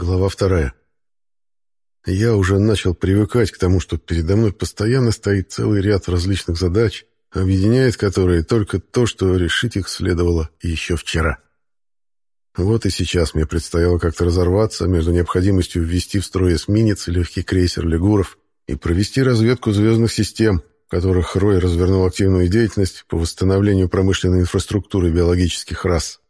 Глава вторая. Я уже начал привыкать к тому, что передо мной постоянно стоит целый ряд различных задач, объединяет которые только то, что решить их следовало еще вчера. Вот и сейчас мне предстояло как-то разорваться между необходимостью ввести в строй эсминец и легкий крейсер «Легуров» и провести разведку звездных систем, в которых Рой развернул активную деятельность по восстановлению промышленной инфраструктуры биологических рас.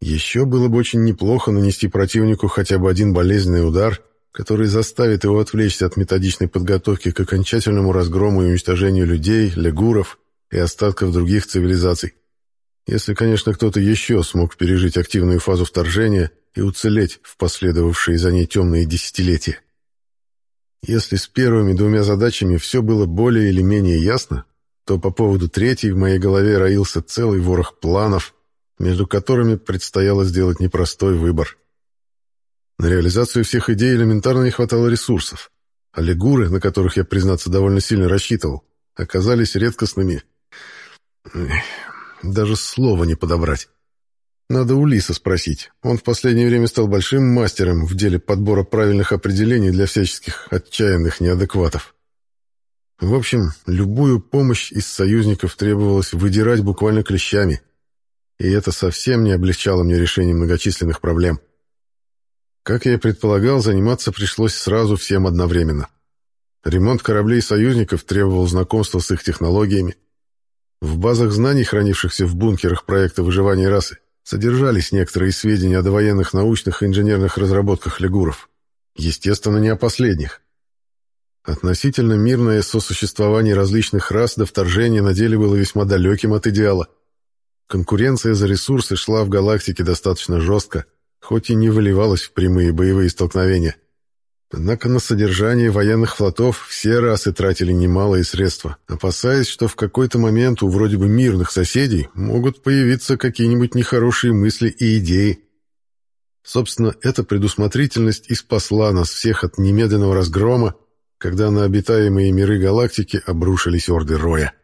Еще было бы очень неплохо нанести противнику хотя бы один болезненный удар, который заставит его отвлечься от методичной подготовки к окончательному разгрому и уничтожению людей, лягуров и остатков других цивилизаций. Если, конечно, кто-то еще смог пережить активную фазу вторжения и уцелеть в последовавшие за ней темные десятилетия. Если с первыми двумя задачами все было более или менее ясно, то по поводу третьей в моей голове роился целый ворох планов, между которыми предстояло сделать непростой выбор. На реализацию всех идей элементарно не хватало ресурсов, а лигуры, на которых я, признаться, довольно сильно рассчитывал, оказались редкостными. Даже слова не подобрать. Надо у Лиса спросить. Он в последнее время стал большим мастером в деле подбора правильных определений для всяческих отчаянных неадекватов. В общем, любую помощь из союзников требовалось выдирать буквально клещами – и это совсем не облегчало мне решение многочисленных проблем. Как я и предполагал, заниматься пришлось сразу всем одновременно. Ремонт кораблей союзников требовал знакомства с их технологиями. В базах знаний, хранившихся в бункерах проекта выживания расы, содержались некоторые сведения о довоенных научных и инженерных разработках лягуров. Естественно, не о последних. Относительно мирное сосуществование различных рас до вторжения на деле было весьма далеким от идеала. Конкуренция за ресурсы шла в галактике достаточно жестко, хоть и не выливалась в прямые боевые столкновения. Однако на содержание военных флотов все расы тратили немалые средства, опасаясь, что в какой-то момент у вроде бы мирных соседей могут появиться какие-нибудь нехорошие мысли и идеи. Собственно, эта предусмотрительность и спасла нас всех от немедленного разгрома, когда на обитаемые миры галактики обрушились орды Роя.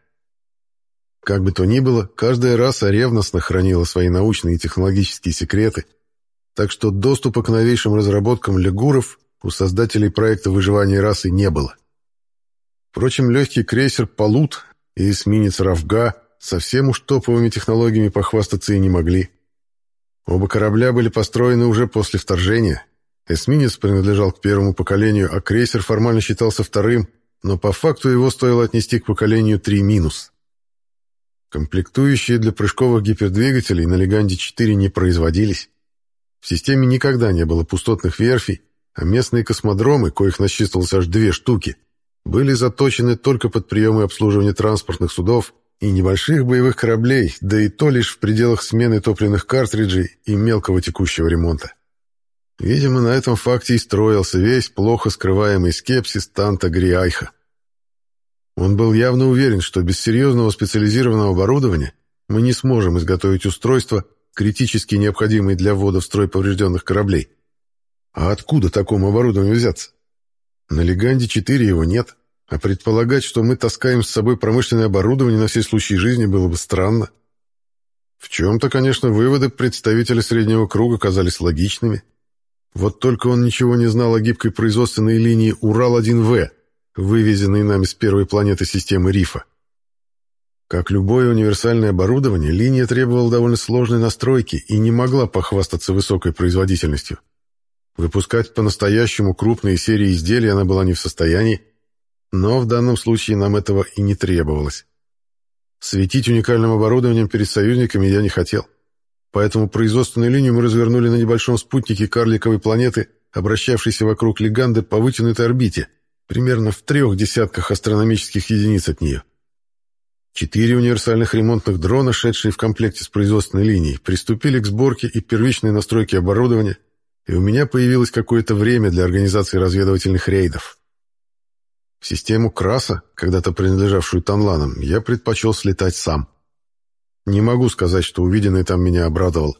Как бы то ни было, каждая раса ревностно хранила свои научные и технологические секреты, так что доступа к новейшим разработкам лягуров у создателей проекта выживания расы не было. Впрочем, легкий крейсер «Полут» и эсминец «Равга» совсем уж топовыми технологиями похвастаться и не могли. Оба корабля были построены уже после вторжения. Эсминец принадлежал к первому поколению, а крейсер формально считался вторым, но по факту его стоило отнести к поколению 3-. Комплектующие для прыжковых гипердвигателей на Леганде-4 не производились. В системе никогда не было пустотных верфей, а местные космодромы, коих насчитывалось аж две штуки, были заточены только под приемы обслуживания транспортных судов и небольших боевых кораблей, да и то лишь в пределах смены топливных картриджей и мелкого текущего ремонта. Видимо, на этом факте и строился весь плохо скрываемый скепсис Танта Гриайха. Он был явно уверен, что без серьезного специализированного оборудования мы не сможем изготовить устройства, критически необходимые для ввода в строй поврежденных кораблей. А откуда такому оборудованию взяться? На Леганде-4 его нет, а предполагать, что мы таскаем с собой промышленное оборудование на все случаи жизни, было бы странно. В чем-то, конечно, выводы представителя среднего круга казались логичными. Вот только он ничего не знал о гибкой производственной линии «Урал-1В», вывезенный нами с первой планеты системы Рифа. Как любое универсальное оборудование, линия требовала довольно сложной настройки и не могла похвастаться высокой производительностью. Выпускать по-настоящему крупные серии изделий она была не в состоянии, но в данном случае нам этого и не требовалось. Светить уникальным оборудованием перед союзниками я не хотел. Поэтому производственную линию мы развернули на небольшом спутнике карликовой планеты, обращавшейся вокруг Леганды по вытянутой орбите – примерно в трех десятках астрономических единиц от нее. Четыре универсальных ремонтных дрона, шедшие в комплекте с производственной линией, приступили к сборке и первичной настройке оборудования, и у меня появилось какое-то время для организации разведывательных рейдов. В систему Краса, когда-то принадлежавшую Танланам, я предпочел слетать сам. Не могу сказать, что увиденное там меня обрадовало.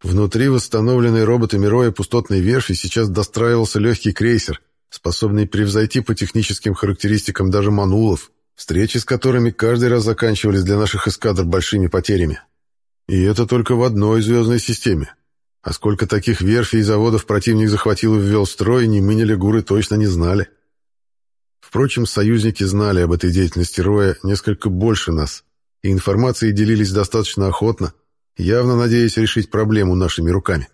Внутри восстановленной роботами Роя пустотной верфи сейчас достраивался легкий крейсер, способный превзойти по техническим характеристикам даже манулов, встречи с которыми каждый раз заканчивались для наших эскадр большими потерями. И это только в одной звездной системе. А сколько таких верфей и заводов противник захватил и ввел в строй, ни мы, ни лягуры точно не знали. Впрочем, союзники знали об этой деятельности Роя несколько больше нас, и информацией делились достаточно охотно, явно надеясь решить проблему нашими руками.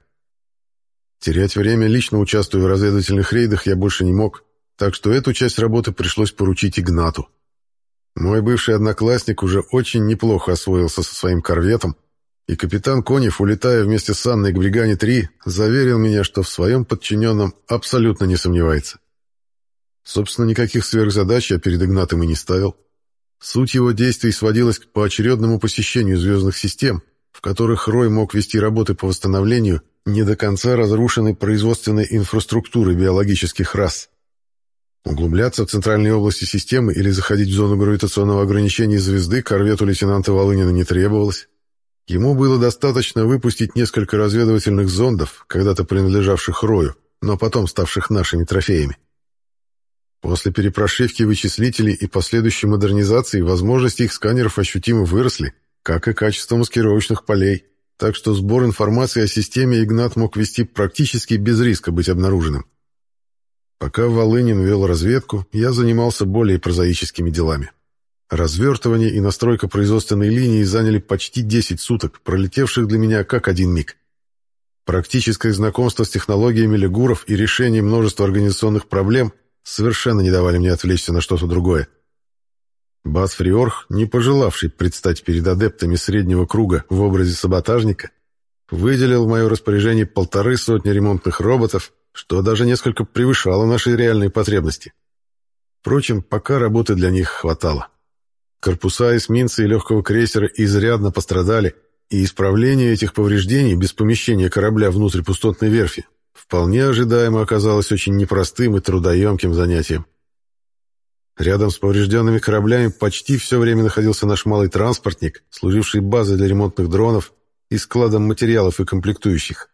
Терять время, лично участвуя в разведывательных рейдах, я больше не мог, так что эту часть работы пришлось поручить Игнату. Мой бывший одноклассник уже очень неплохо освоился со своим корветом, и капитан Конев, улетая вместе с Анной к Бригане-3, заверил меня, что в своем подчиненном абсолютно не сомневается. Собственно, никаких сверхзадач я перед Игнатом и не ставил. Суть его действий сводилась к поочередному посещению звездных систем, в которых Рой мог вести работы по восстановлению не до конца разрушенной производственной инфраструктуры биологических рас. Углубляться в центральные области системы или заходить в зону гравитационного ограничения звезды корвету лейтенанта Волынина не требовалось. Ему было достаточно выпустить несколько разведывательных зондов, когда-то принадлежавших Рою, но потом ставших нашими трофеями. После перепрошивки вычислителей и последующей модернизации возможности их сканеров ощутимо выросли, как и качество маскировочных полей, так что сбор информации о системе Игнат мог вести практически без риска быть обнаруженным. Пока Волынин вел разведку, я занимался более прозаическими делами. Развертывание и настройка производственной линии заняли почти 10 суток, пролетевших для меня как один миг. Практическое знакомство с технологиями лигуров и решение множества организационных проблем совершенно не давали мне отвлечься на что-то другое. Бас Фриорх, не пожелавший предстать перед адептами среднего круга в образе саботажника, выделил в мое распоряжение полторы сотни ремонтных роботов, что даже несколько превышало наши реальные потребности. Впрочем, пока работы для них хватало. Корпуса эсминца и легкого крейсера изрядно пострадали, и исправление этих повреждений без помещения корабля внутрь пустотной верфи вполне ожидаемо оказалось очень непростым и трудоемким занятием. Рядом с поврежденными кораблями почти все время находился наш малый транспортник, служивший базой для ремонтных дронов и складом материалов и комплектующих.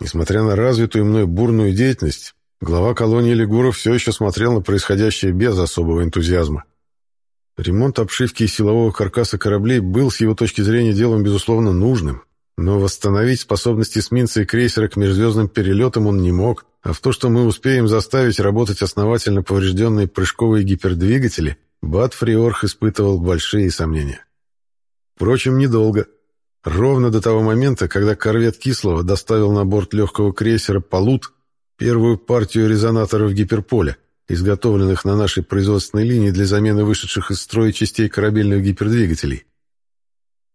Несмотря на развитую мной бурную деятельность, глава колонии Лигуров все еще смотрел на происходящее без особого энтузиазма. Ремонт обшивки и силового каркаса кораблей был с его точки зрения делом, безусловно, нужным, но восстановить способности эсминца и крейсера к межзвездным перелетам он не мог, а в то, что мы успеем заставить работать основательно поврежденные прыжковые гипердвигатели, Бат Фриорх испытывал большие сомнения. Впрочем, недолго. Ровно до того момента, когда корвет Кислого доставил на борт легкого крейсера «Полут» первую партию резонаторов гиперполя, изготовленных на нашей производственной линии для замены вышедших из строя частей корабельных гипердвигателей.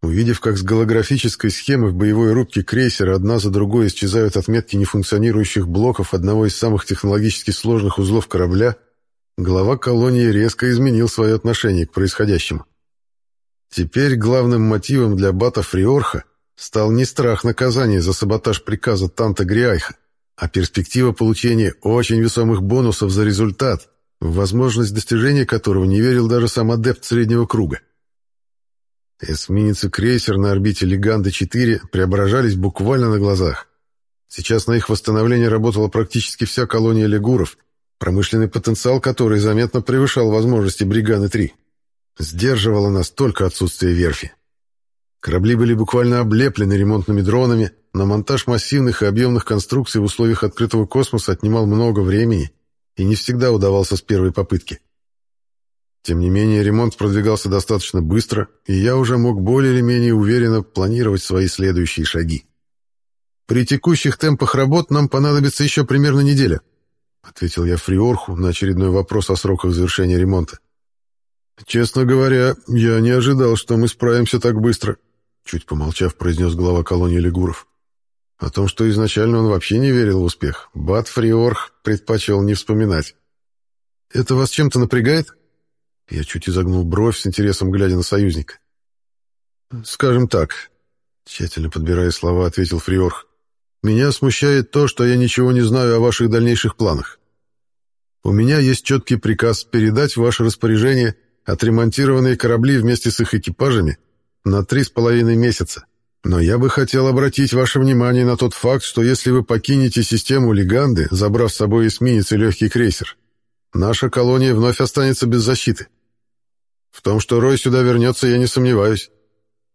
Увидев, как с голографической схемы в боевой рубке крейсера одна за другой исчезают отметки нефункционирующих блоков одного из самых технологически сложных узлов корабля, глава колонии резко изменил свое отношение к происходящему. Теперь главным мотивом для Бата Фриорха стал не страх наказания за саботаж приказа Танта Гриайха, а перспектива получения очень весомых бонусов за результат, возможность достижения которого не верил даже сам адепт среднего круга. Эсминец и крейсер на орбите Леганды-4 преображались буквально на глазах. Сейчас на их восстановление работала практически вся колония легуров, промышленный потенциал которой заметно превышал возможности Бриганы-3. Сдерживало нас только отсутствие верфи. Корабли были буквально облеплены ремонтными дронами, но монтаж массивных и объемных конструкций в условиях открытого космоса отнимал много времени и не всегда удавался с первой попытки. Тем не менее, ремонт продвигался достаточно быстро, и я уже мог более или менее уверенно планировать свои следующие шаги. «При текущих темпах работ нам понадобится еще примерно неделя», ответил я Фриорху на очередной вопрос о сроках завершения ремонта. «Честно говоря, я не ожидал, что мы справимся так быстро», чуть помолчав, произнес глава колонии Лигуров. О том, что изначально он вообще не верил в успех, Бат Фриорх предпочел не вспоминать. «Это вас чем-то напрягает?» Я чуть изогнул бровь с интересом, глядя на союзника. «Скажем так», — тщательно подбирая слова, ответил Фриорх, «меня смущает то, что я ничего не знаю о ваших дальнейших планах. У меня есть четкий приказ передать в ваше распоряжение отремонтированные корабли вместе с их экипажами на три с половиной месяца. Но я бы хотел обратить ваше внимание на тот факт, что если вы покинете систему Леганды, забрав с собой эсминец и легкий крейсер, наша колония вновь останется без защиты. В том, что Рой сюда вернется, я не сомневаюсь.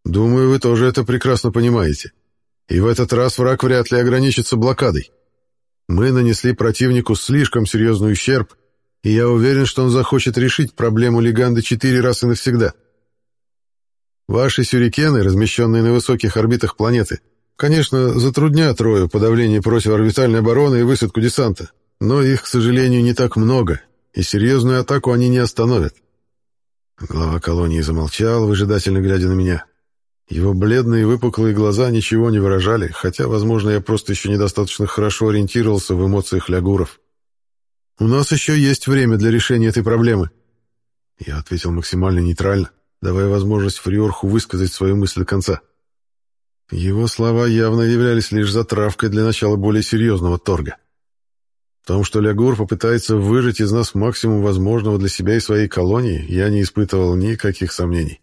Думаю, вы тоже это прекрасно понимаете. И в этот раз враг вряд ли ограничится блокадой. Мы нанесли противнику слишком серьезный ущерб, и я уверен, что он захочет решить проблему Леганды четыре раз и навсегда. Ваши сюрикены, размещенные на высоких орбитах планеты, конечно, затруднят Рою подавление противоорбитальной обороны и высадку десанта, но их, к сожалению, не так много, и серьезную атаку они не остановят. Глава колонии замолчал, выжидательно глядя на меня. Его бледные выпуклые глаза ничего не выражали, хотя, возможно, я просто еще недостаточно хорошо ориентировался в эмоциях лягуров. «У нас еще есть время для решения этой проблемы». Я ответил максимально нейтрально, давая возможность Фриорху высказать свою мысль до конца. Его слова явно являлись лишь затравкой для начала более серьезного торга. В том, что Лягур попытается выжать из нас максимум возможного для себя и своей колонии, я не испытывал никаких сомнений.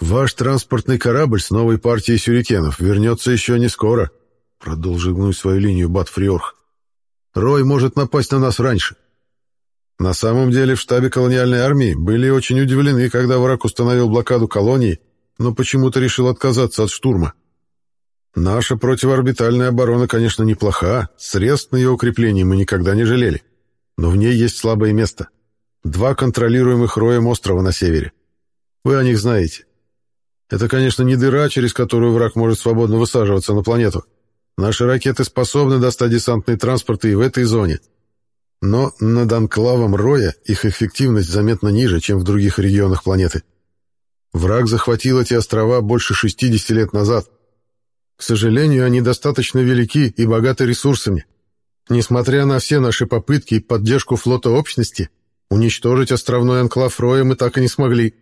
«Ваш транспортный корабль с новой партией сюрикенов вернется еще не скоро», — продолжил гнуть свою линию Бат Фриорх. «Рой может напасть на нас раньше». На самом деле в штабе колониальной армии были очень удивлены, когда враг установил блокаду колонии, но почему-то решил отказаться от штурма. Наша противоорбитальная оборона, конечно, неплоха, средств на ее укрепление мы никогда не жалели. Но в ней есть слабое место. Два контролируемых роем острова на севере. Вы о них знаете. Это, конечно, не дыра, через которую враг может свободно высаживаться на планету. Наши ракеты способны достать десантные транспорты и в этой зоне. Но над анклавом Роя их эффективность заметно ниже, чем в других регионах планеты. Враг захватил эти острова больше 60 лет назад, к сожалению, они достаточно велики и богаты ресурсами. Несмотря на все наши попытки и поддержку флота общности, уничтожить островной анклав Роя мы так и не смогли.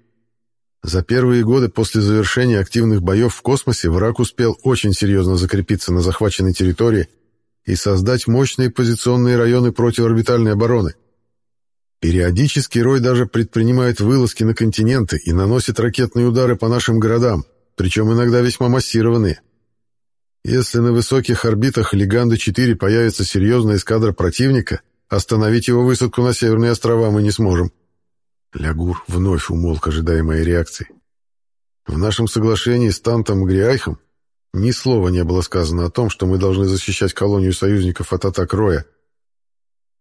За первые годы после завершения активных боев в космосе враг успел очень серьезно закрепиться на захваченной территории и создать мощные позиционные районы противоорбитальной обороны. Периодически Рой даже предпринимает вылазки на континенты и наносит ракетные удары по нашим городам, причем иногда весьма массированные – если на высоких орбитах Леганды-4 появится серьезная эскадра противника, остановить его высадку на Северные острова мы не сможем. Лягур вновь умолк, ожидая моей реакции. В нашем соглашении с Тантом Гриайхом ни слова не было сказано о том, что мы должны защищать колонию союзников от атак Роя.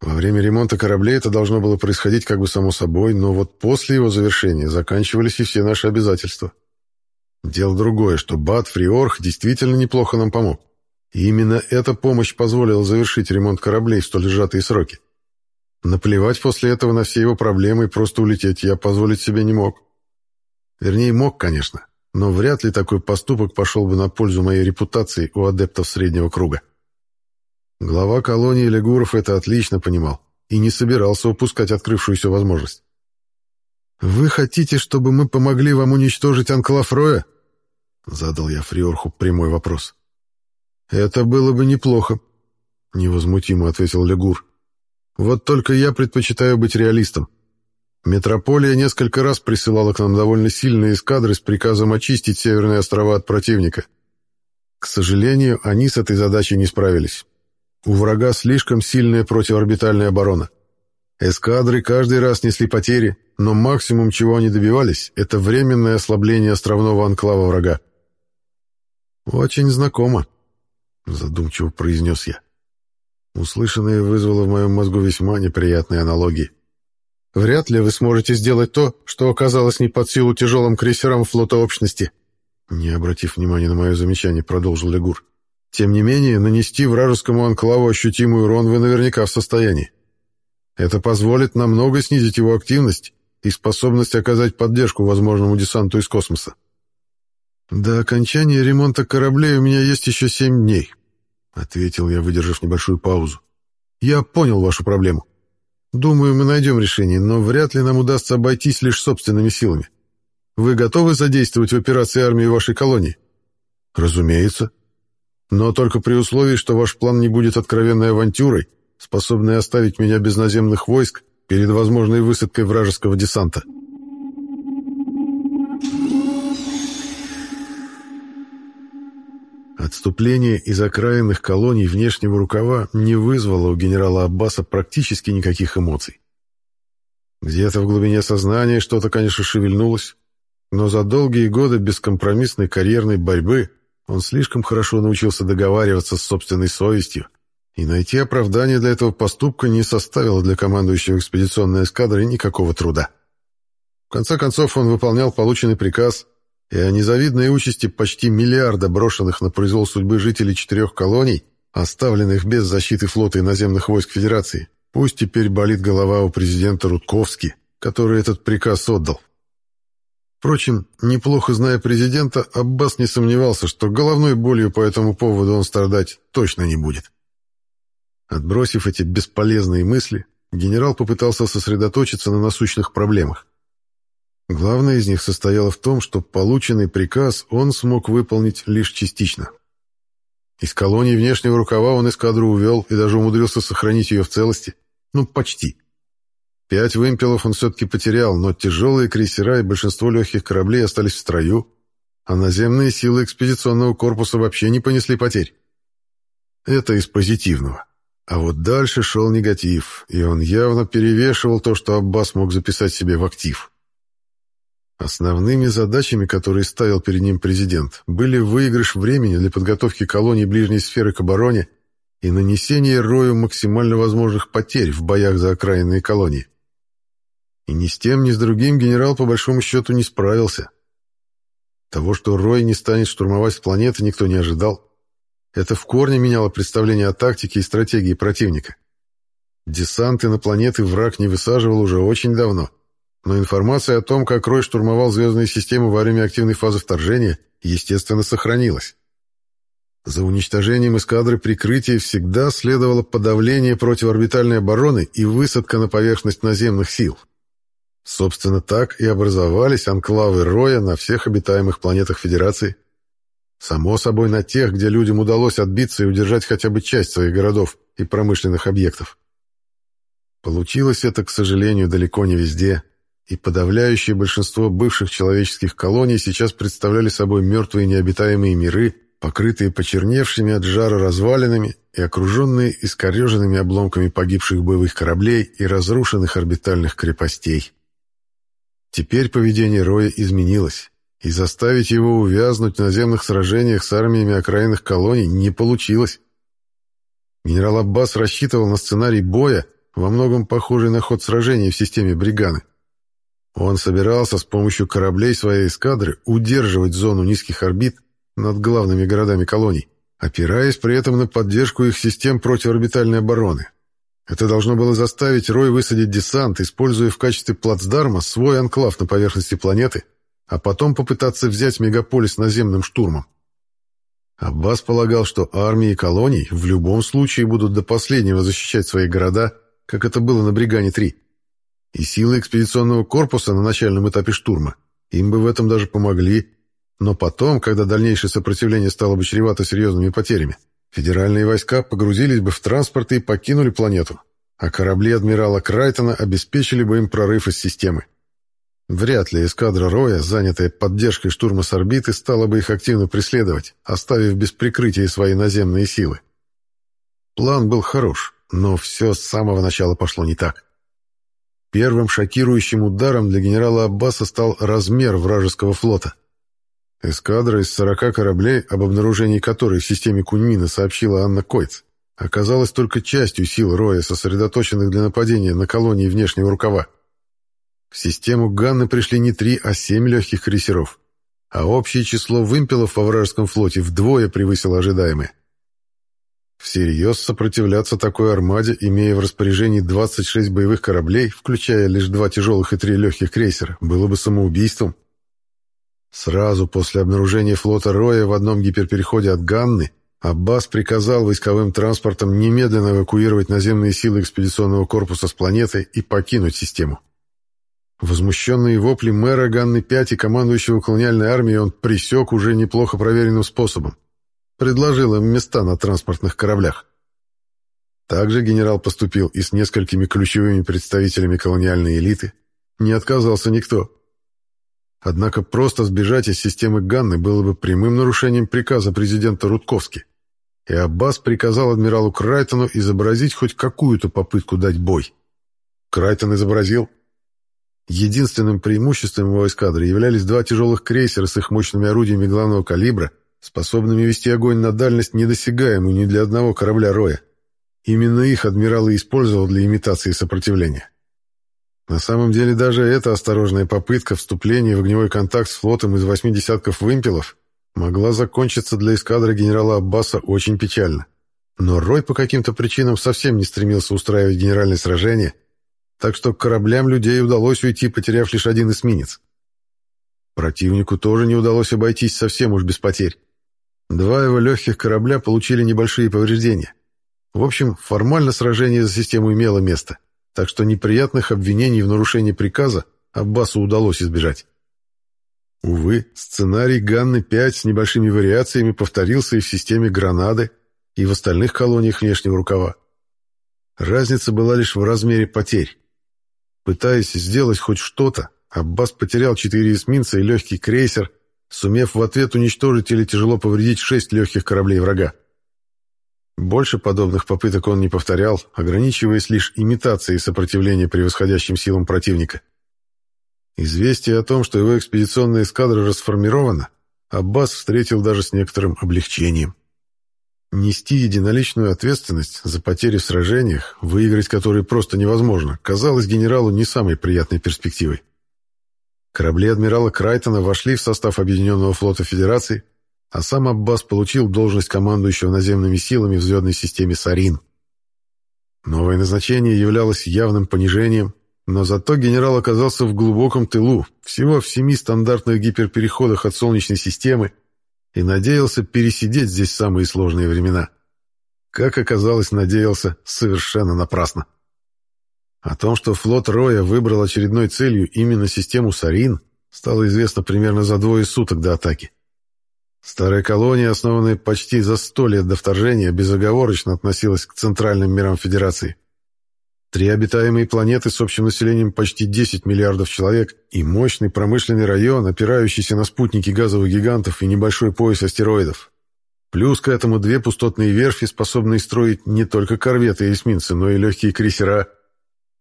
Во время ремонта кораблей это должно было происходить как бы само собой, но вот после его завершения заканчивались и все наши обязательства. Дело другое, что Бат Фриорх действительно неплохо нам помог. И именно эта помощь позволила завершить ремонт кораблей в столь сжатые сроки. Наплевать после этого на все его проблемы и просто улететь я позволить себе не мог. Вернее, мог, конечно, но вряд ли такой поступок пошел бы на пользу моей репутации у адептов среднего круга. Глава колонии Легуров это отлично понимал и не собирался упускать открывшуюся возможность. «Вы хотите, чтобы мы помогли вам уничтожить Анклав Роя?» Задал я Фриорху прямой вопрос. «Это было бы неплохо», — невозмутимо ответил Легур. «Вот только я предпочитаю быть реалистом. Метрополия несколько раз присылала к нам довольно сильные эскадры с приказом очистить северные острова от противника. К сожалению, они с этой задачей не справились. У врага слишком сильная противоорбитальная оборона. Эскадры каждый раз несли потери, но максимум, чего они добивались, это временное ослабление островного анклава врага. «Очень знакомо», — задумчиво произнес я. Услышанное вызвало в моем мозгу весьма неприятные аналогии. «Вряд ли вы сможете сделать то, что оказалось не под силу тяжелым крейсерам флота общности», не обратив внимания на мое замечание, продолжил Легур. «Тем не менее, нанести вражескому анклаву ощутимый урон вы наверняка в состоянии. Это позволит намного снизить его активность и способность оказать поддержку возможному десанту из космоса. «До окончания ремонта кораблей у меня есть еще семь дней», — ответил я, выдержав небольшую паузу. «Я понял вашу проблему. Думаю, мы найдем решение, но вряд ли нам удастся обойтись лишь собственными силами. Вы готовы задействовать в операции армии вашей колонии?» «Разумеется. Но только при условии, что ваш план не будет откровенной авантюрой, способной оставить меня без наземных войск перед возможной высадкой вражеского десанта». Отступление из окраинных колоний внешнего рукава не вызвало у генерала Аббаса практически никаких эмоций. Где-то в глубине сознания что-то, конечно, шевельнулось, но за долгие годы бескомпромиссной карьерной борьбы он слишком хорошо научился договариваться с собственной совестью, и найти оправдание для этого поступка не составило для командующего экспедиционной эскадрой никакого труда. В конце концов, он выполнял полученный приказ, и о незавидной участи почти миллиарда брошенных на произвол судьбы жителей четырех колоний, оставленных без защиты флота и наземных войск Федерации, пусть теперь болит голова у президента Рудковски, который этот приказ отдал. Впрочем, неплохо зная президента, Аббас не сомневался, что головной болью по этому поводу он страдать точно не будет. Отбросив эти бесполезные мысли, генерал попытался сосредоточиться на насущных проблемах. Главное из них состояло в том, что полученный приказ он смог выполнить лишь частично. Из колонии внешнего рукава он эскадру увел и даже умудрился сохранить ее в целости. Ну, почти. Пять вымпелов он все-таки потерял, но тяжелые крейсера и большинство легких кораблей остались в строю, а наземные силы экспедиционного корпуса вообще не понесли потерь. Это из позитивного. А вот дальше шел негатив, и он явно перевешивал то, что Аббас мог записать себе в актив. Основными задачами, которые ставил перед ним президент, были выигрыш времени для подготовки колоний ближней сферы к обороне и нанесение Рою максимально возможных потерь в боях за окраинные колонии. И ни с тем, ни с другим генерал по большому счету не справился. Того, что Рой не станет штурмовать планеты, никто не ожидал. Это в корне меняло представление о тактике и стратегии противника. Десанты на планеты враг не высаживал уже очень давно — но информация о том, как Рой штурмовал звездные системы во время активной фазы вторжения, естественно, сохранилась. За уничтожением эскадры прикрытия всегда следовало подавление противоорбитальной обороны и высадка на поверхность наземных сил. Собственно, так и образовались анклавы Роя на всех обитаемых планетах Федерации. Само собой, на тех, где людям удалось отбиться и удержать хотя бы часть своих городов и промышленных объектов. Получилось это, к сожалению, далеко не везде и подавляющее большинство бывших человеческих колоний сейчас представляли собой мертвые необитаемые миры, покрытые почерневшими от жара развалинами и окруженные искореженными обломками погибших боевых кораблей и разрушенных орбитальных крепостей. Теперь поведение Роя изменилось, и заставить его увязнуть в наземных сражениях с армиями окраинных колоний не получилось. Генерал Аббас рассчитывал на сценарий боя, во многом похожий на ход сражения в системе Бриганы. Он собирался с помощью кораблей своей эскадры удерживать зону низких орбит над главными городами колоний, опираясь при этом на поддержку их систем противорбитальной обороны. Это должно было заставить Рой высадить десант, используя в качестве плацдарма свой анклав на поверхности планеты, а потом попытаться взять мегаполис наземным штурмом. Аббас полагал, что армии колоний в любом случае будут до последнего защищать свои города, как это было на Бригане-3 и силы экспедиционного корпуса на начальном этапе штурма им бы в этом даже помогли, но потом, когда дальнейшее сопротивление стало бы чревато серьезными потерями, федеральные войска погрузились бы в транспорт и покинули планету, а корабли адмирала Крайтона обеспечили бы им прорыв из системы. Вряд ли эскадра Роя, занятая поддержкой штурма с орбиты, стала бы их активно преследовать, оставив без прикрытия свои наземные силы. План был хорош, но все с самого начала пошло не так. Первым шокирующим ударом для генерала Аббаса стал размер вражеского флота. Эскадра из 40 кораблей, об обнаружении которой в системе Куньмина сообщила Анна Койц, оказалась только частью сил Роя, сосредоточенных для нападения на колонии внешнего рукава. В систему Ганны пришли не три, а семь легких крейсеров, а общее число вымпелов во вражеском флоте вдвое превысило ожидаемое. Всерьез сопротивляться такой армаде, имея в распоряжении 26 боевых кораблей, включая лишь два тяжелых и три легких крейсера, было бы самоубийством. Сразу после обнаружения флота Роя в одном гиперпереходе от Ганны Аббас приказал войсковым транспортам немедленно эвакуировать наземные силы экспедиционного корпуса с планеты и покинуть систему. Возмущенные вопли мэра Ганны-5 и командующего колониальной армией он пресек уже неплохо проверенным способом предложил им места на транспортных кораблях. Также генерал поступил и с несколькими ключевыми представителями колониальной элиты. Не отказался никто. Однако просто сбежать из системы Ганны было бы прямым нарушением приказа президента Рудковски. И Аббас приказал адмиралу Крайтону изобразить хоть какую-то попытку дать бой. Крайтон изобразил. Единственным преимуществом его эскадры являлись два тяжелых крейсера с их мощными орудиями главного калибра – способными вести огонь на дальность, недосягаемую ни для одного корабля Роя. Именно их адмирал и использовал для имитации сопротивления. На самом деле даже эта осторожная попытка вступления в огневой контакт с флотом из восьми десятков вымпелов могла закончиться для эскадры генерала Аббаса очень печально. Но Рой по каким-то причинам совсем не стремился устраивать генеральное сражение, так что кораблям людей удалось уйти, потеряв лишь один эсминец. Противнику тоже не удалось обойтись совсем уж без потерь. Два его легких корабля получили небольшие повреждения. В общем, формально сражение за систему имело место, так что неприятных обвинений в нарушении приказа Аббасу удалось избежать. Увы, сценарий Ганны-5 с небольшими вариациями повторился и в системе Гранады, и в остальных колониях внешнего рукава. Разница была лишь в размере потерь. Пытаясь сделать хоть что-то, Аббас потерял четыре эсминца и легкий крейсер, сумев в ответ уничтожить или тяжело повредить шесть легких кораблей врага. Больше подобных попыток он не повторял, ограничиваясь лишь имитацией сопротивления превосходящим силам противника. Известие о том, что его экспедиционная эскадра расформирована, Аббас встретил даже с некоторым облегчением. Нести единоличную ответственность за потери в сражениях, выиграть которые просто невозможно, казалось генералу не самой приятной перспективой. Корабли адмирала Крайтона вошли в состав Объединенного флота Федерации, а сам Аббас получил должность командующего наземными силами в звездной системе «Сарин». Новое назначение являлось явным понижением, но зато генерал оказался в глубоком тылу, всего в семи стандартных гиперпереходах от Солнечной системы, и надеялся пересидеть здесь самые сложные времена. Как оказалось, надеялся совершенно напрасно. О том, что флот Роя выбрал очередной целью именно систему Сарин, стало известно примерно за двое суток до атаки. Старая колония, основанная почти за сто лет до вторжения, безоговорочно относилась к центральным мирам Федерации. Три обитаемые планеты с общим населением почти 10 миллиардов человек и мощный промышленный район, опирающийся на спутники газовых гигантов и небольшой пояс астероидов. Плюс к этому две пустотные верфи, способные строить не только корветы и эсминцы, но и легкие крейсера.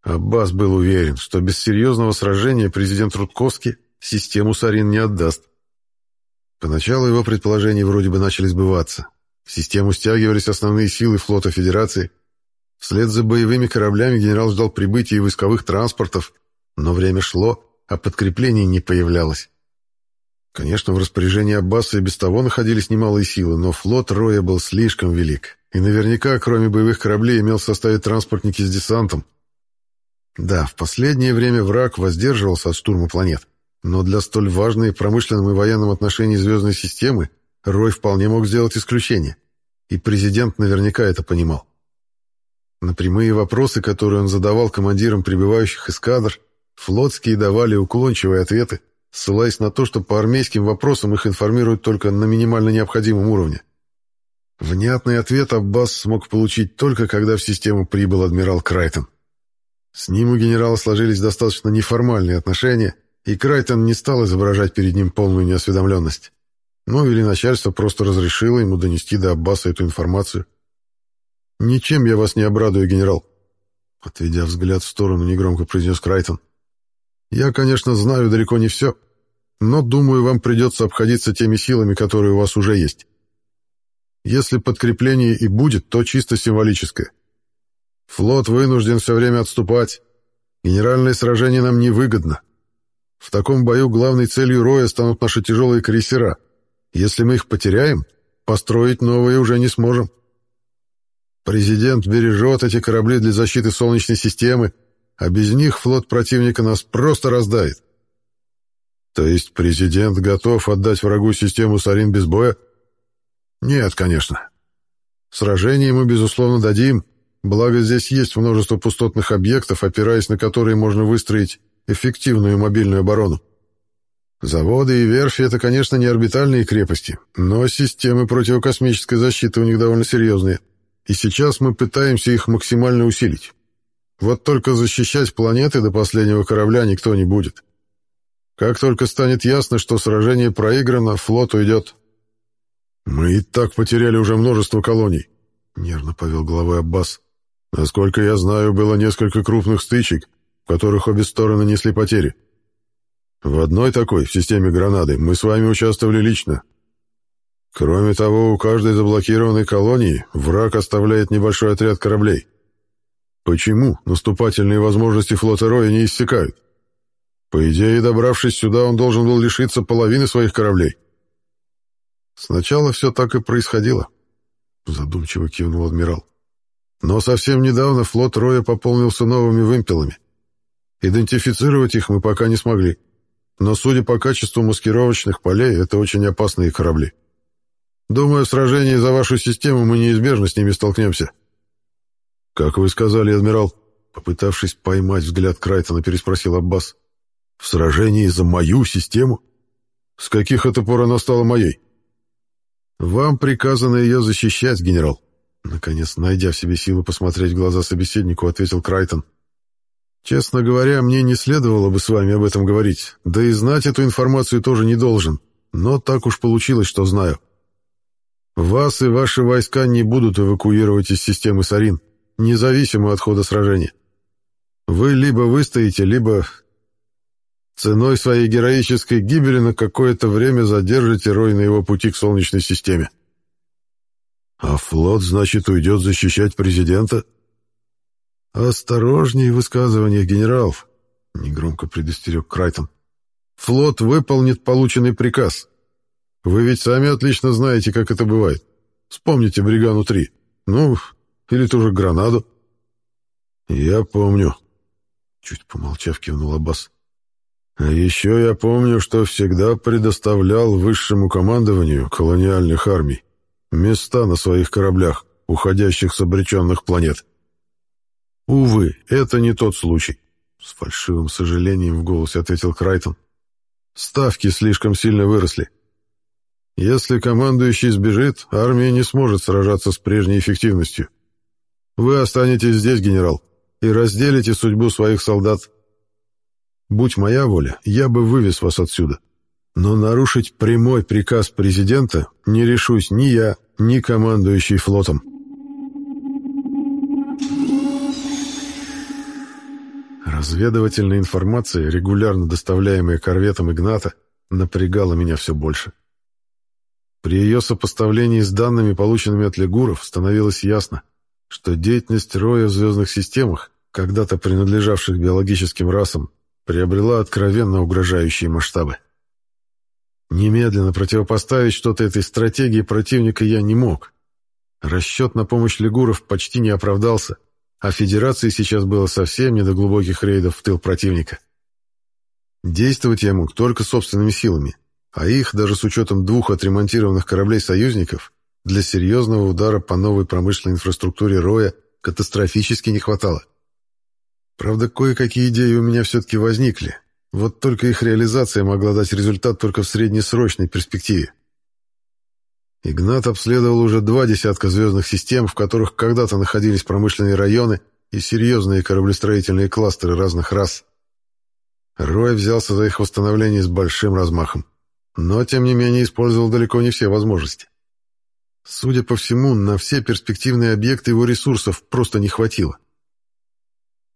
Аббас был уверен, что без серьезного сражения президент Рудковский систему Сарин не отдаст. Поначалу его предположения вроде бы начали сбываться. В систему стягивались основные силы флота Федерации. Вслед за боевыми кораблями генерал ждал прибытия войсковых транспортов, но время шло, а подкреплений не появлялось. Конечно, в распоряжении Аббаса и без того находились немалые силы, но флот Роя был слишком велик, и наверняка, кроме боевых кораблей, имел в составе транспортники с десантом. Да, в последнее время враг воздерживался от штурма планет. Но для столь важной в промышленном и военном отношении звездной системы Рой вполне мог сделать исключение. И президент наверняка это понимал. На прямые вопросы, которые он задавал командирам прибывающих эскадр, флотские давали уклончивые ответы, ссылаясь на то, что по армейским вопросам их информируют только на минимально необходимом уровне. Внятный ответ Аббас смог получить только когда в систему прибыл адмирал Крайтон. С ним у генерала сложились достаточно неформальные отношения, и Крайтон не стал изображать перед ним полную неосведомленность. Ну или начальство просто разрешило ему донести до Аббаса эту информацию. «Ничем я вас не обрадую, генерал», — отведя взгляд в сторону, негромко произнес Крайтон. «Я, конечно, знаю далеко не все, но, думаю, вам придется обходиться теми силами, которые у вас уже есть. Если подкрепление и будет, то чисто символическое. Флот вынужден все время отступать. Генеральное сражение нам невыгодно. В таком бою главной целью Роя станут наши тяжелые крейсера. Если мы их потеряем, построить новые уже не сможем. Президент бережет эти корабли для защиты Солнечной системы, а без них флот противника нас просто раздавит. То есть президент готов отдать врагу систему Сарин без боя? Нет, конечно. Сражение мы, безусловно, дадим, благо здесь есть множество пустотных объектов, опираясь на которые можно выстроить эффективную мобильную оборону. Заводы и верфи — это, конечно, не орбитальные крепости, но системы противокосмической защиты у них довольно серьезные, и сейчас мы пытаемся их максимально усилить. Вот только защищать планеты до последнего корабля никто не будет. Как только станет ясно, что сражение проиграно, флот уйдет. «Мы и так потеряли уже множество колоний», — нервно повел головой Аббас. «Насколько я знаю, было несколько крупных стычек, в которых обе стороны несли потери. В одной такой, в системе гранады, мы с вами участвовали лично. Кроме того, у каждой заблокированной колонии враг оставляет небольшой отряд кораблей. Почему наступательные возможности флота Роя не иссякают? По идее, добравшись сюда, он должен был лишиться половины своих кораблей. Сначала все так и происходило, задумчиво кивнул адмирал. Но совсем недавно флот Роя пополнился новыми вымпелами. Идентифицировать их мы пока не смогли. Но, судя по качеству маскировочных полей, это очень опасные корабли. Думаю, в сражении за вашу систему мы неизбежно с ними столкнемся. Как вы сказали, адмирал, попытавшись поймать взгляд Крайтона, переспросил Аббас. В сражении за мою систему? С каких это пор она стала моей? Вам приказано ее защищать, генерал. Наконец, найдя в себе силы посмотреть в глаза собеседнику, ответил Крайтон. Честно говоря, мне не следовало бы с вами об этом говорить, да и знать эту информацию тоже не должен, но так уж получилось, что знаю. Вас и ваши войска не будут эвакуировать из системы Сарин, независимо от хода сражения. Вы либо выстоите, либо ценой своей героической гибели на какое-то время задержите Рой на его пути к Солнечной системе. А флот, значит, уйдет защищать президента? Осторожнее в высказываниях, генерал, негромко предостерег Крайтон. Флот выполнит полученный приказ. Вы ведь сами отлично знаете, как это бывает. Вспомните Бригану-3. Ну, или ту же Гранаду. Я помню. Чуть помолчав, кивнул Аббас. А еще я помню, что всегда предоставлял высшему командованию колониальных армий места на своих кораблях, уходящих с обреченных планет. Увы, это не тот случай, с фальшивым сожалением в голосе ответил Крайтон. Ставки слишком сильно выросли. Если командующий сбежит, армия не сможет сражаться с прежней эффективностью. Вы останетесь здесь, генерал, и разделите судьбу своих солдат. Будь моя воля, я бы вывез вас отсюда. Но нарушить прямой приказ президента не решусь ни я, ни командующий флотом. Разведывательная информация, регулярно доставляемая корветом Игната, напрягала меня все больше. При ее сопоставлении с данными, полученными от легуров, становилось ясно, что деятельность Роя в звездных системах, когда-то принадлежавших биологическим расам, приобрела откровенно угрожающие масштабы. Немедленно противопоставить что-то этой стратегии противника я не мог. Расчет на помощь Лигуров почти не оправдался, а Федерации сейчас было совсем не до глубоких рейдов в тыл противника. Действовать я мог только собственными силами, а их, даже с учетом двух отремонтированных кораблей союзников, для серьезного удара по новой промышленной инфраструктуре Роя катастрофически не хватало. Правда, кое-какие идеи у меня все-таки возникли, вот только их реализация могла дать результат только в среднесрочной перспективе. Игнат обследовал уже два десятка звездных систем, в которых когда-то находились промышленные районы и серьезные кораблестроительные кластеры разных рас. Рой взялся за их восстановление с большим размахом, но, тем не менее, использовал далеко не все возможности. Судя по всему, на все перспективные объекты его ресурсов просто не хватило.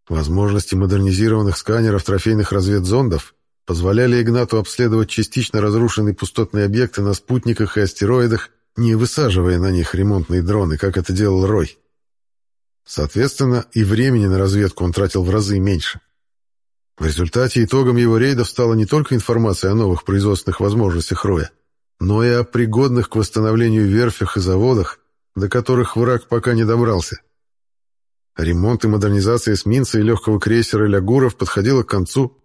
Возможности модернизированных сканеров трофейных разведзондов позволяли Игнату обследовать частично разрушенные пустотные объекты на спутниках и астероидах, не высаживая на них ремонтные дроны, как это делал Рой. Соответственно, и времени на разведку он тратил в разы меньше. В результате итогом его рейдов стала не только информация о новых производственных возможностях Роя, но и о пригодных к восстановлению верфях и заводах, до которых враг пока не добрался. Ремонт и модернизация эсминца и легкого крейсера «Лягуров» подходила к концу,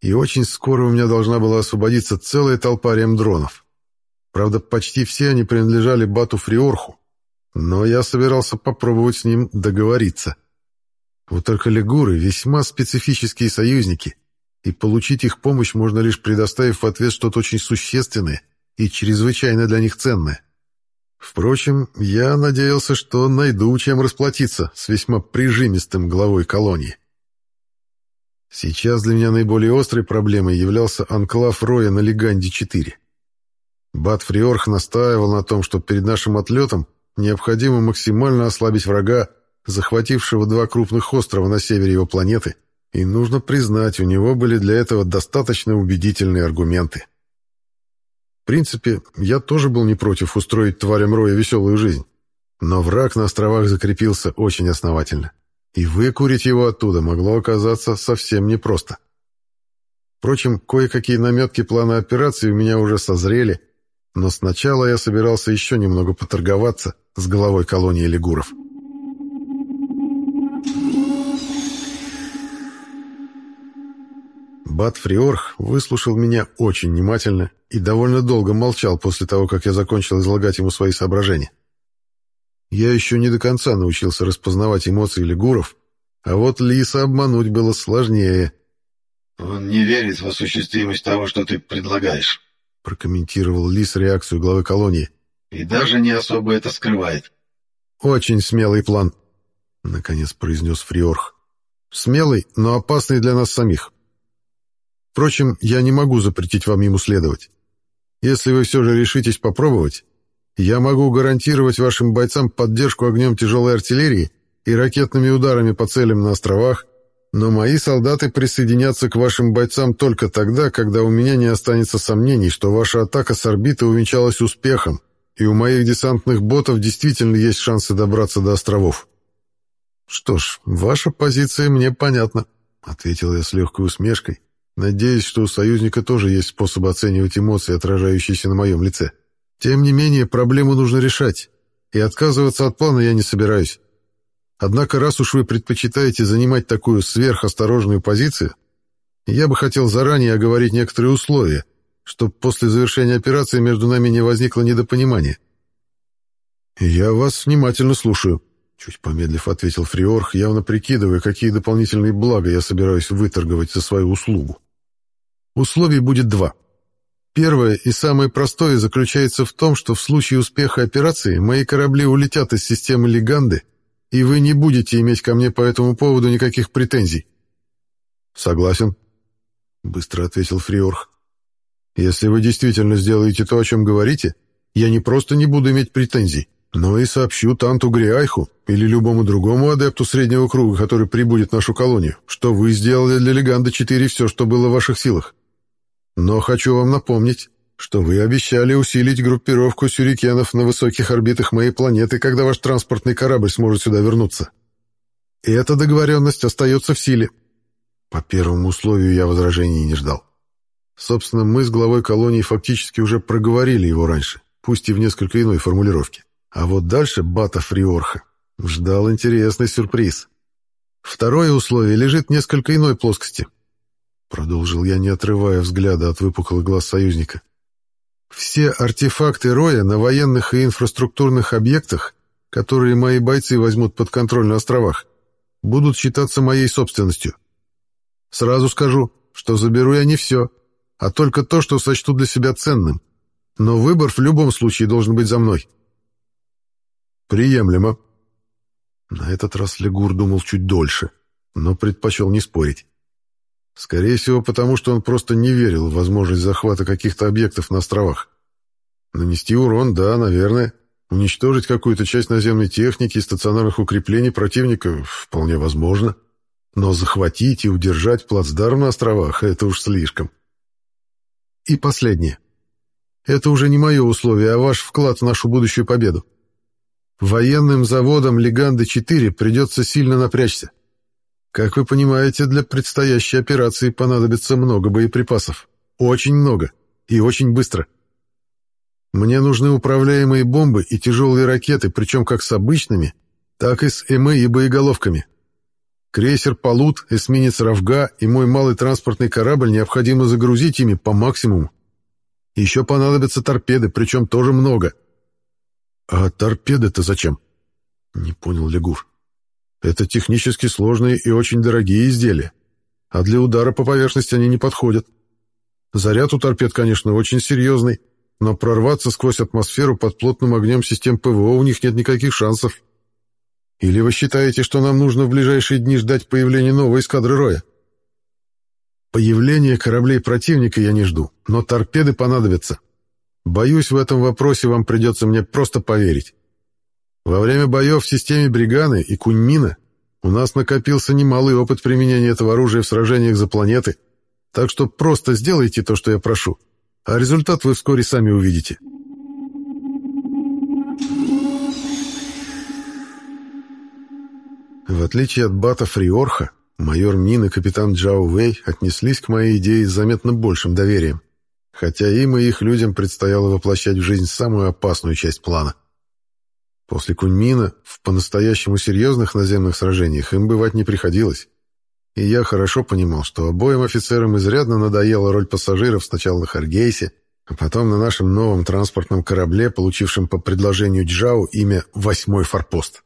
и очень скоро у меня должна была освободиться целая толпа ремдронов. Правда, почти все они принадлежали Бату Фриорху, но я собирался попробовать с ним договориться. Вот только лягуры — весьма специфические союзники, и получить их помощь можно лишь предоставив в ответ что-то очень существенное и чрезвычайно для них ценное. Впрочем, я надеялся, что найду, чем расплатиться с весьма прижимистым главой колонии. Сейчас для меня наиболее острой проблемой являлся анклав Роя на Леганде-4. Бат Фриорх настаивал на том, что перед нашим отлетом необходимо максимально ослабить врага, захватившего два крупных острова на севере его планеты, и нужно признать, у него были для этого достаточно убедительные аргументы. принципе, я тоже был не против устроить тварям Роя веселую жизнь. Но враг на островах закрепился очень основательно. И выкурить его оттуда могло оказаться совсем непросто. Впрочем, кое-какие наметки плана операции у меня уже созрели, но сначала я собирался еще немного поторговаться с головой колонии лигуров. Бат Фриорх выслушал меня очень внимательно и довольно долго молчал после того, как я закончил излагать ему свои соображения. Я еще не до конца научился распознавать эмоции лигуров, а вот Лиса обмануть было сложнее. «Он не верит в осуществимость того, что ты предлагаешь», — прокомментировал Лис реакцию главы колонии. «И даже не особо это скрывает». «Очень смелый план», — наконец произнес Фриорх. «Смелый, но опасный для нас самих. Впрочем, я не могу запретить вам ему следовать. Если вы все же решитесь попробовать, я могу гарантировать вашим бойцам поддержку огнем тяжелой артиллерии и ракетными ударами по целям на островах, но мои солдаты присоединятся к вашим бойцам только тогда, когда у меня не останется сомнений, что ваша атака с орбиты увенчалась успехом, и у моих десантных ботов действительно есть шансы добраться до островов. «Что ж, ваша позиция мне понятна», — ответил я с легкой усмешкой, Надеюсь, что у союзника тоже есть способ оценивать эмоции, отражающиеся на моем лице. Тем не менее, проблему нужно решать, и отказываться от плана я не собираюсь. Однако, раз уж вы предпочитаете занимать такую сверхосторожную позицию, я бы хотел заранее оговорить некоторые условия, чтобы после завершения операции между нами не возникло недопонимания. «Я вас внимательно слушаю», — чуть помедлив ответил Фриорх, явно прикидывая, какие дополнительные блага я собираюсь выторговать за свою услугу. Условий будет два. Первое и самое простое заключается в том, что в случае успеха операции мои корабли улетят из системы Леганды, и вы не будете иметь ко мне по этому поводу никаких претензий. Согласен, быстро ответил Фриорх. Если вы действительно сделаете то, о чем говорите, я не просто не буду иметь претензий, но и сообщу Танту Гриайху или любому другому адепту среднего круга, который прибудет в нашу колонию, что вы сделали для Леганда-4 все, что было в ваших силах. Но хочу вам напомнить, что вы обещали усилить группировку сюрикенов на высоких орбитах моей планеты, когда ваш транспортный корабль сможет сюда вернуться. И эта договоренность остается в силе. По первому условию я возражений не ждал. Собственно, мы с главой колонии фактически уже проговорили его раньше, пусть и в несколько иной формулировке. А вот дальше Бата Фриорха ждал интересный сюрприз. Второе условие лежит в несколько иной плоскости — Продолжил я, не отрывая взгляда от выпуклых глаз союзника. Все артефакты Роя на военных и инфраструктурных объектах, которые мои бойцы возьмут под контроль на островах, будут считаться моей собственностью. Сразу скажу, что заберу я не все, а только то, что сочту для себя ценным. Но выбор в любом случае должен быть за мной. Приемлемо. На этот раз Легур думал чуть дольше, но предпочел не спорить. Скорее всего, потому что он просто не верил в возможность захвата каких-то объектов на островах. Нанести урон, да, наверное. Уничтожить какую-то часть наземной техники и стационарных укреплений противника вполне возможно. Но захватить и удержать плацдарм на островах — это уж слишком. И последнее. Это уже не мое условие, а ваш вклад в нашу будущую победу. Военным заводам Леганды-4 придется сильно напрячься. Как вы понимаете, для предстоящей операции понадобится много боеприпасов. Очень много. И очень быстро. Мне нужны управляемые бомбы и тяжелые ракеты, причем как с обычными, так и с ЭМЭ и боеголовками. Крейсер «Полут», эсминец «Равга» и мой малый транспортный корабль необходимо загрузить ими по максимуму. Еще понадобятся торпеды, причем тоже много. А торпеды-то зачем? Не понял Легур. Это технически сложные и очень дорогие изделия, а для удара по поверхности они не подходят. Заряд у торпед, конечно, очень серьезный, но прорваться сквозь атмосферу под плотным огнем систем ПВО у них нет никаких шансов. Или вы считаете, что нам нужно в ближайшие дни ждать появления новой эскадры Роя? Появление кораблей противника я не жду, но торпеды понадобятся. Боюсь, в этом вопросе вам придется мне просто поверить. Во время боев в системе Бриганы и Куньмина у нас накопился немалый опыт применения этого оружия в сражениях за планеты, так что просто сделайте то, что я прошу, А результат вы вскоре сами увидите. В отличие от Бата Фриорха, майор Мин и капитан Джао Вэй отнеслись к моей идее с заметно большим доверием, хотя им и их людям предстояло воплощать в жизнь самую опасную часть плана. После Куньмина в по-настоящему серьезных наземных сражениях им бывать не приходилось, и я хорошо понимал, что обоим офицерам изрядно надоела роль пассажиров сначала на Харгейсе, а потом на нашем новом транспортном корабле, получившем по предложению Джао имя «Восьмой форпост».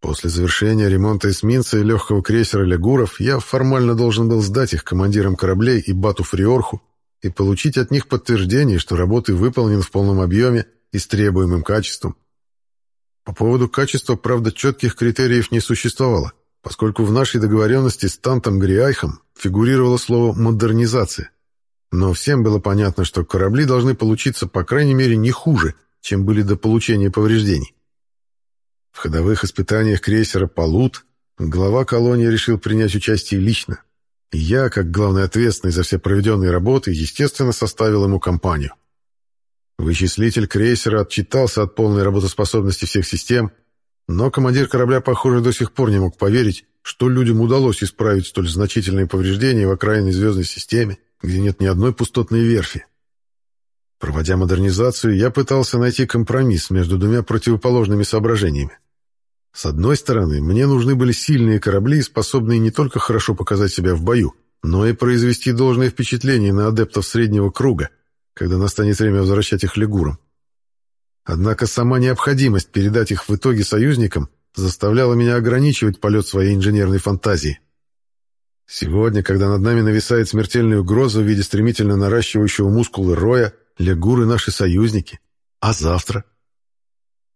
После завершения ремонта эсминца и легкого крейсера «Лягуров» я формально должен был сдать их командирам кораблей и Бату Фриорху и получить от них подтверждение, что работы выполнены в полном объеме и с требуемым качеством. По поводу качества, правда, четких критериев не существовало, поскольку в нашей договоренности с Тантом Гриайхом фигурировало слово «модернизация». Но всем было понятно, что корабли должны получиться, по крайней мере, не хуже, чем были до получения повреждений. В ходовых испытаниях крейсера «Полут» глава колонии решил принять участие лично. И я, как главный ответственный за все проведенные работы, естественно, составил ему компанию. Вычислитель крейсера отчитался от полной работоспособности всех систем, но командир корабля, похоже, до сих пор не мог поверить, что людям удалось исправить столь значительные повреждения в окраинной звездной системе, где нет ни одной пустотной верфи. Проводя модернизацию, я пытался найти компромисс между двумя противоположными соображениями. С одной стороны, мне нужны были сильные корабли, способные не только хорошо показать себя в бою, но и произвести должное впечатление на адептов среднего круга, когда настанет время возвращать их лигурам. Однако сама необходимость передать их в итоге союзникам заставляла меня ограничивать полет своей инженерной фантазии. Сегодня, когда над нами нависает смертельная угроза в виде стремительно наращивающего мускулы роя, лягуры наши союзники. А завтра?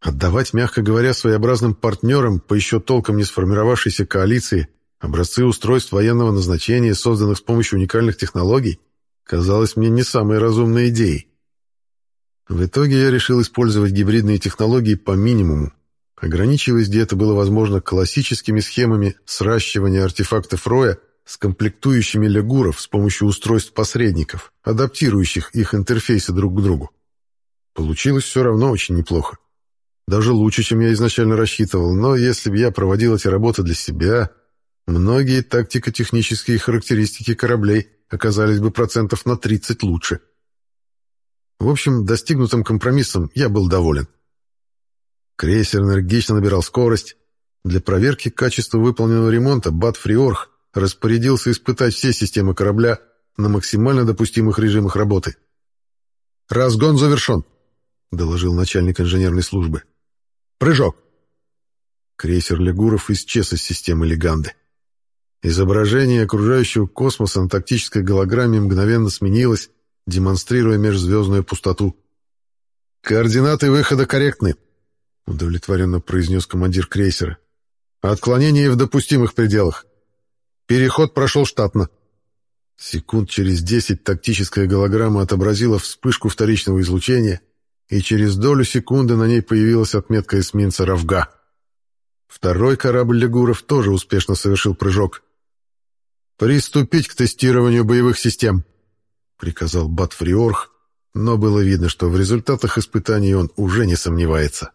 Отдавать, мягко говоря, своеобразным партнерам по еще толком не сформировавшейся коалиции образцы устройств военного назначения, созданных с помощью уникальных технологий, казалось мне не самой разумной идеей. В итоге я решил использовать гибридные технологии по минимуму, ограничиваясь, где это было возможно, классическими схемами сращивания артефактов роя с комплектующими лягуров с помощью устройств-посредников, адаптирующих их интерфейсы друг к другу. Получилось все равно очень неплохо. Даже лучше, чем я изначально рассчитывал, но если бы я проводил эти работы для себя, многие тактико-технические характеристики кораблей оказались бы процентов на 30 лучше. В общем, достигнутым компромиссом я был доволен. Крейсер энергично набирал скорость. Для проверки качества выполненного ремонта Бат Фриорх распорядился испытать все системы корабля на максимально допустимых режимах работы. «Разгон завершен», — доложил начальник инженерной службы. Прыжок!» Крейсер Легуров исчез из системы Леганды. Изображение окружающего космоса на тактической голограмме мгновенно сменилось, демонстрируя межзвездную пустоту. «Координаты выхода корректны», — удовлетворенно произнес командир крейсера. «Отклонение в допустимых пределах. Переход прошел штатно». Секунд через десять тактическая голограмма отобразила вспышку вторичного излучения — и через долю секунды на ней появилась отметка эсминца «Равга». Второй корабль «Легуров» тоже успешно совершил прыжок. «Приступить к тестированию боевых систем», — приказал Батфриорх, но было видно, что в результатах испытаний он уже не сомневается.